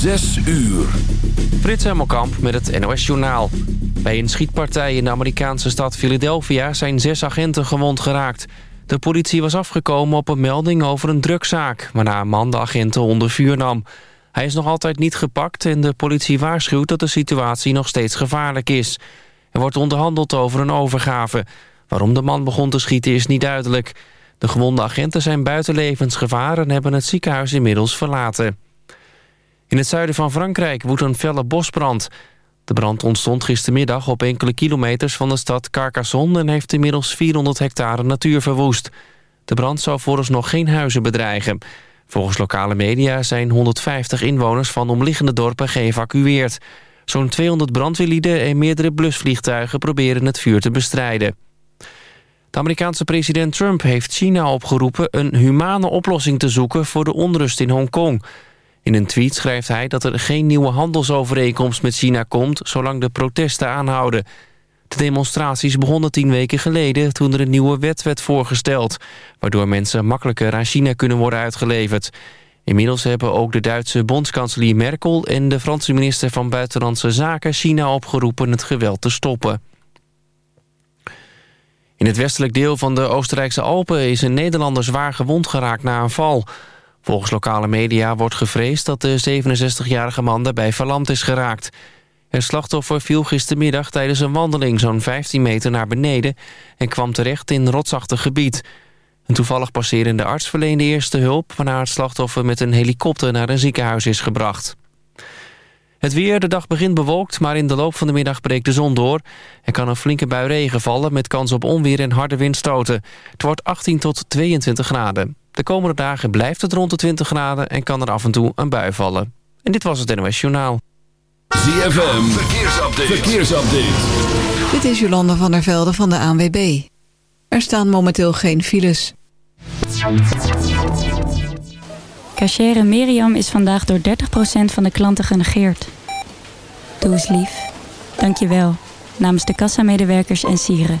Zes uur. Frits Hemelkamp met het NOS Journaal. Bij een schietpartij in de Amerikaanse stad Philadelphia zijn zes agenten gewond geraakt. De politie was afgekomen op een melding over een drugzaak... waarna een man de agenten onder vuur nam. Hij is nog altijd niet gepakt en de politie waarschuwt dat de situatie nog steeds gevaarlijk is. Er wordt onderhandeld over een overgave. Waarom de man begon te schieten is niet duidelijk. De gewonde agenten zijn buiten levensgevaar en hebben het ziekenhuis inmiddels verlaten. In het zuiden van Frankrijk woedt een felle bosbrand. De brand ontstond gistermiddag op enkele kilometers van de stad Carcassonne... en heeft inmiddels 400 hectare natuur verwoest. De brand zou vooralsnog geen huizen bedreigen. Volgens lokale media zijn 150 inwoners van omliggende dorpen geëvacueerd. Zo'n 200 brandweerlieden en meerdere blusvliegtuigen proberen het vuur te bestrijden. De Amerikaanse president Trump heeft China opgeroepen... een humane oplossing te zoeken voor de onrust in Hongkong... In een tweet schrijft hij dat er geen nieuwe handelsovereenkomst met China komt... zolang de protesten aanhouden. De demonstraties begonnen tien weken geleden toen er een nieuwe wet werd voorgesteld... waardoor mensen makkelijker aan China kunnen worden uitgeleverd. Inmiddels hebben ook de Duitse bondskanselier Merkel... en de Franse minister van Buitenlandse Zaken China opgeroepen het geweld te stoppen. In het westelijk deel van de Oostenrijkse Alpen is een Nederlander zwaar gewond geraakt na een val... Volgens lokale media wordt gevreesd dat de 67-jarige man daarbij verlamd is geraakt. Het slachtoffer viel gistermiddag tijdens een wandeling zo'n 15 meter naar beneden... en kwam terecht in rotsachtig gebied. Een toevallig passerende arts verleende eerste hulp... waarna het slachtoffer met een helikopter naar een ziekenhuis is gebracht. Het weer, de dag begint bewolkt, maar in de loop van de middag breekt de zon door. Er kan een flinke bui regen vallen met kans op onweer en harde windstoten. Het wordt 18 tot 22 graden. De komende dagen blijft het rond de 20 graden en kan er af en toe een bui vallen. En dit was het NOS Journaal. ZFM, verkeersupdate. verkeersupdate. Dit is Jolanda van der Velde van de ANWB. Er staan momenteel geen files. Cachere Miriam is vandaag door 30% van de klanten genegeerd. Doe eens lief. Dank je wel. Namens de kassamedewerkers en sieren.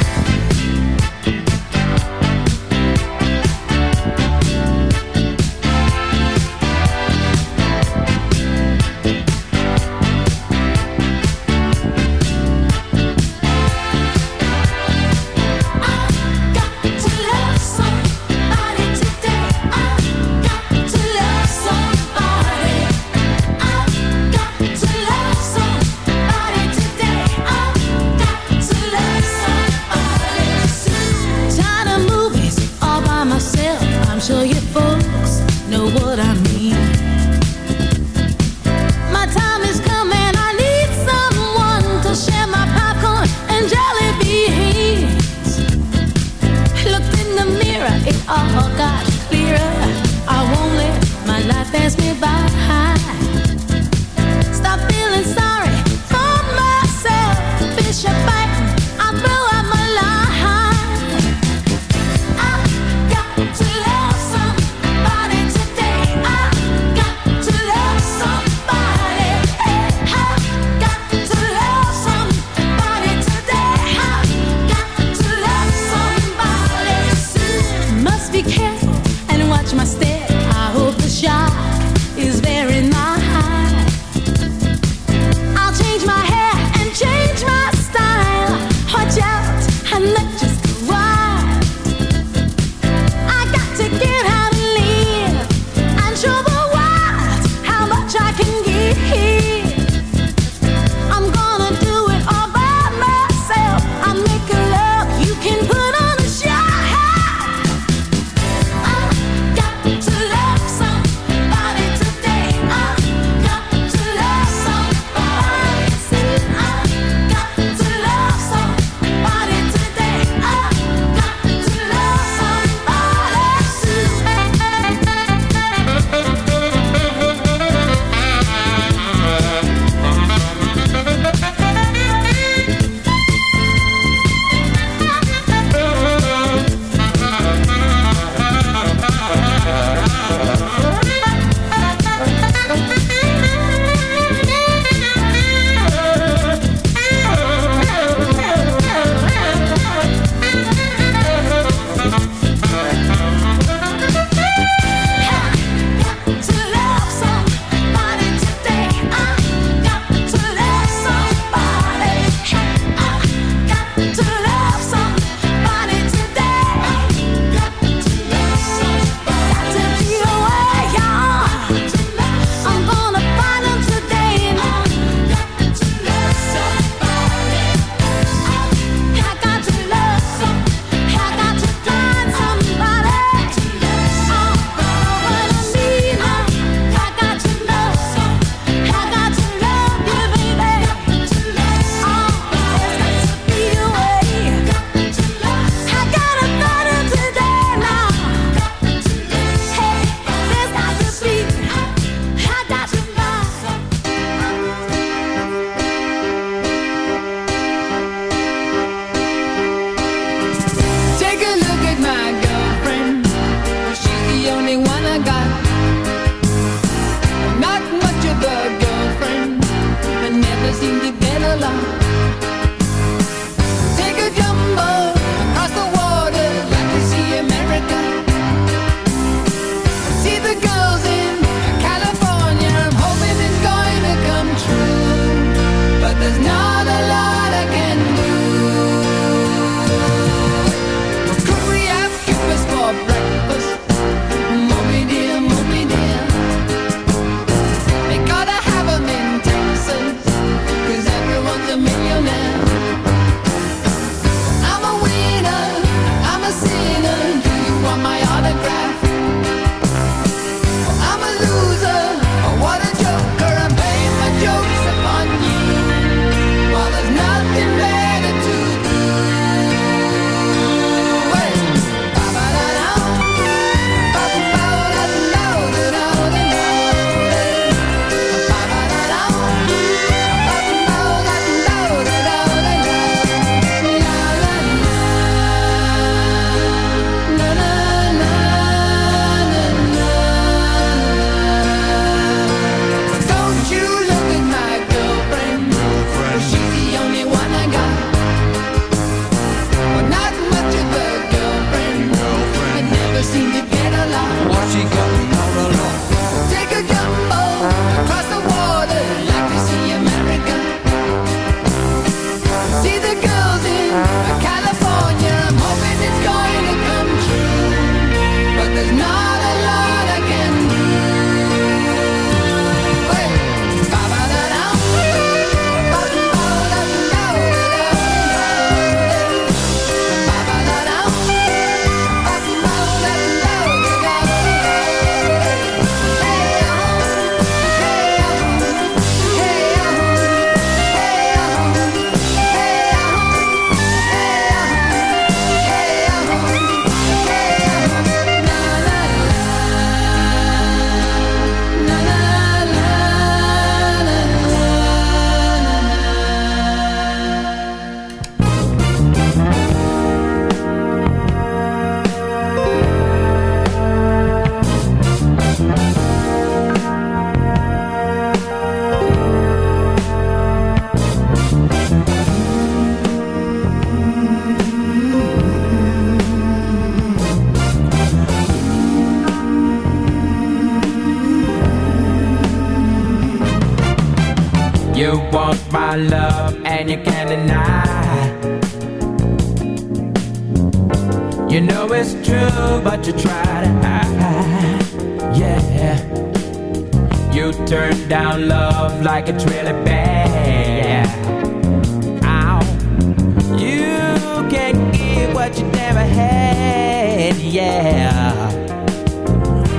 what you never had, yeah.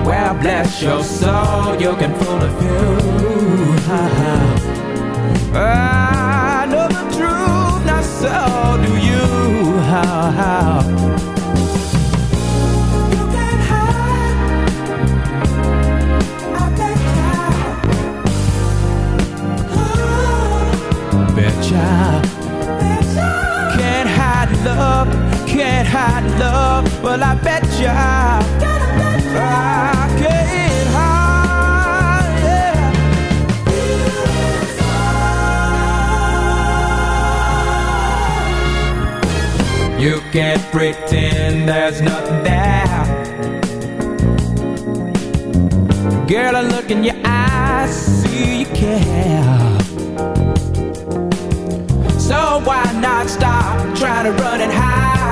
Well, bless your soul, you can fool a few. oh. love, well I bet you I, can't hide. Yeah. You can't pretend there's nothing there. Girl, I look in your eyes, see you care. So why not stop trying to run and hide?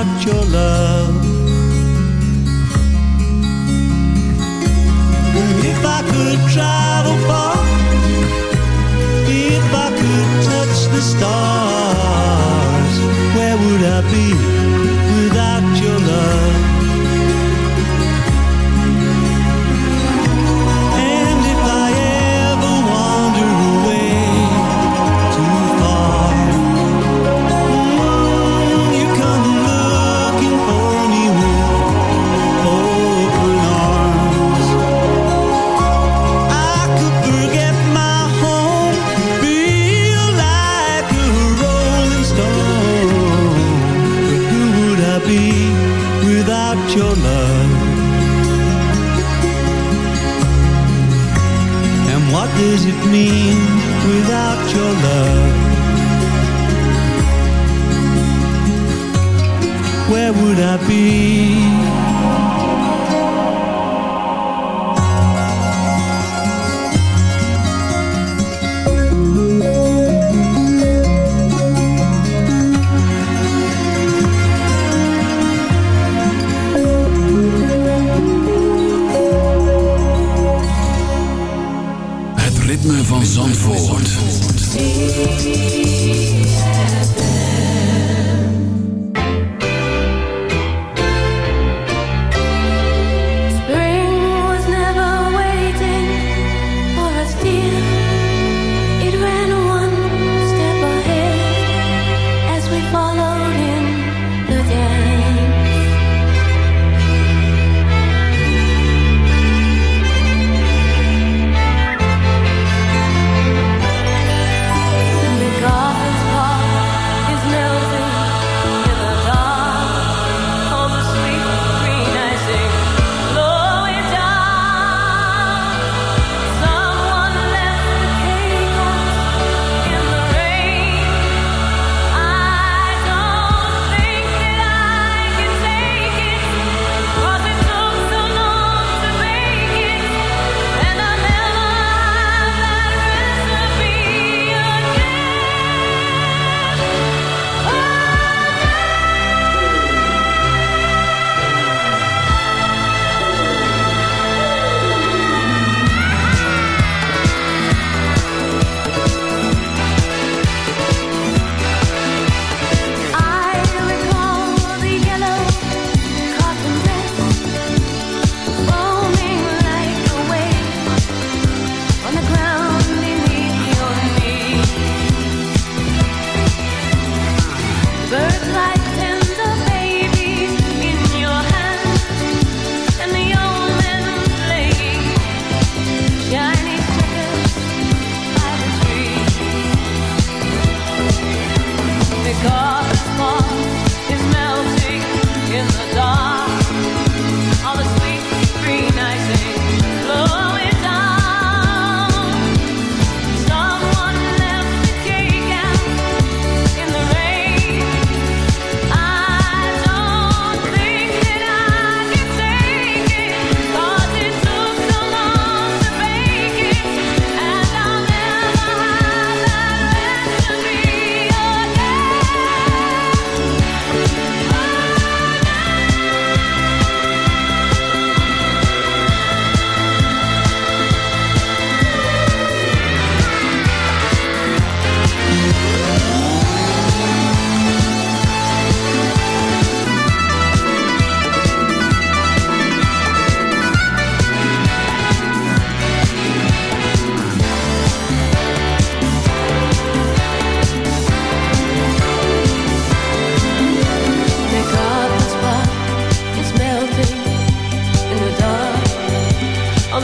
out your love.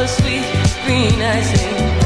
sweet green icing.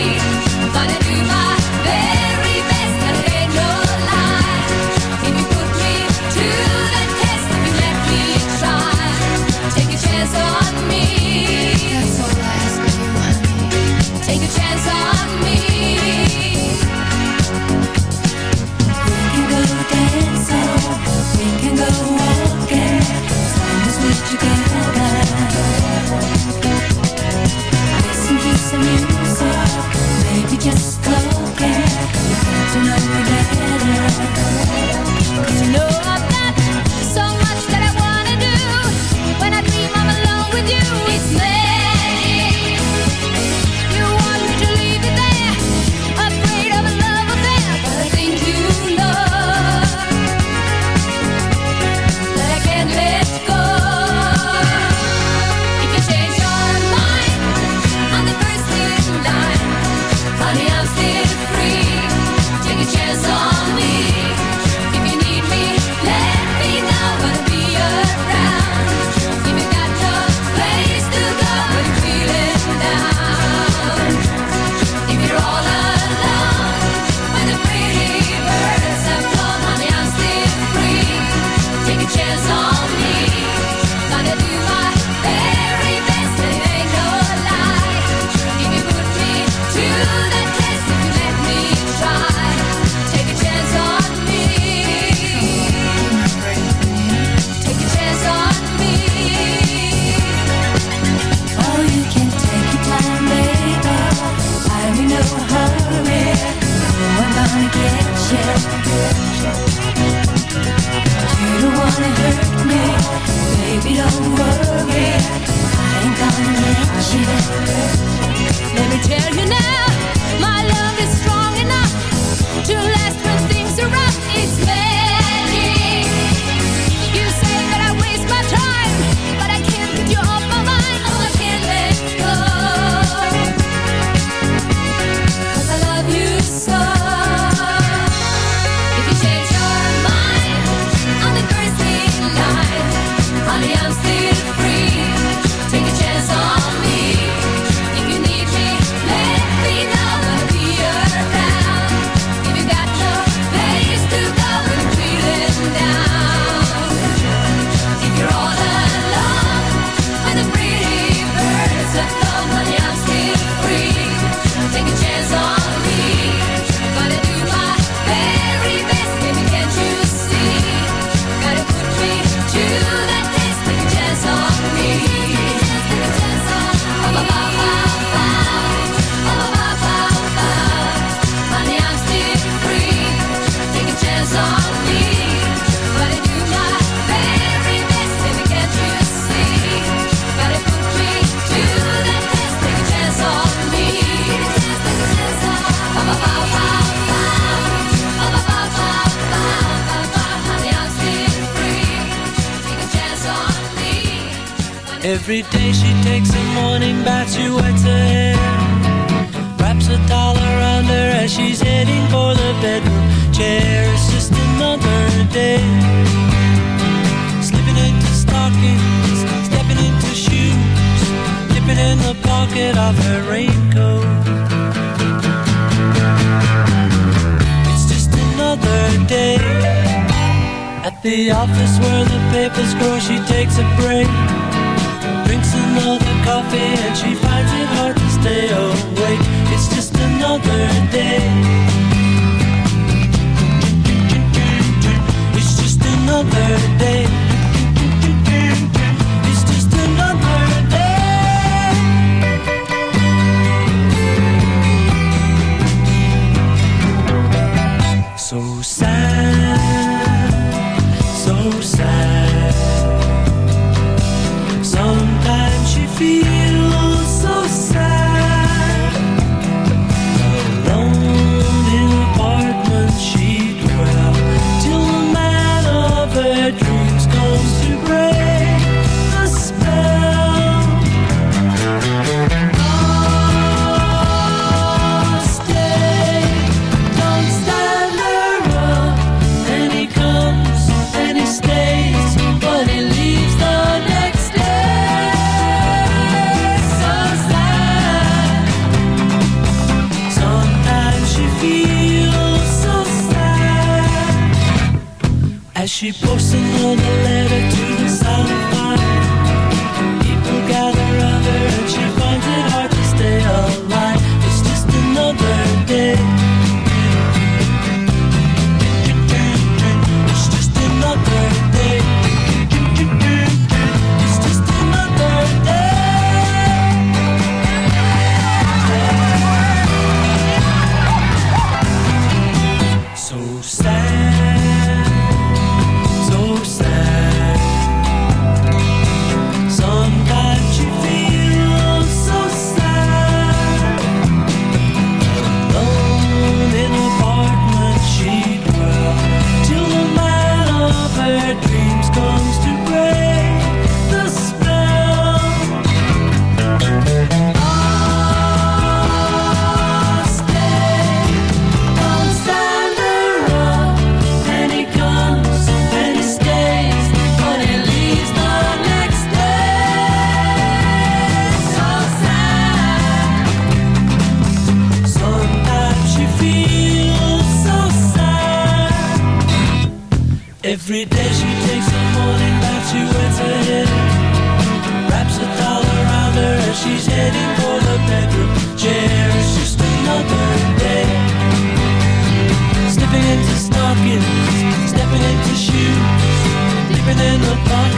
another day.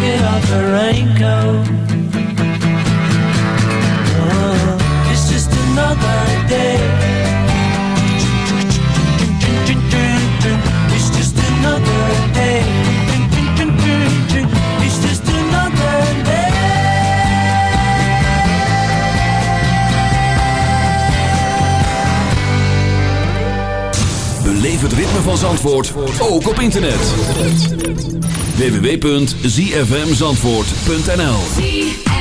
pocket of her raincoat. Oh, it's just another day. It's just another day. It's just another day. Het ritme van Zandvoort ook op internet www.zfmzandvoort.nl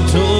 I told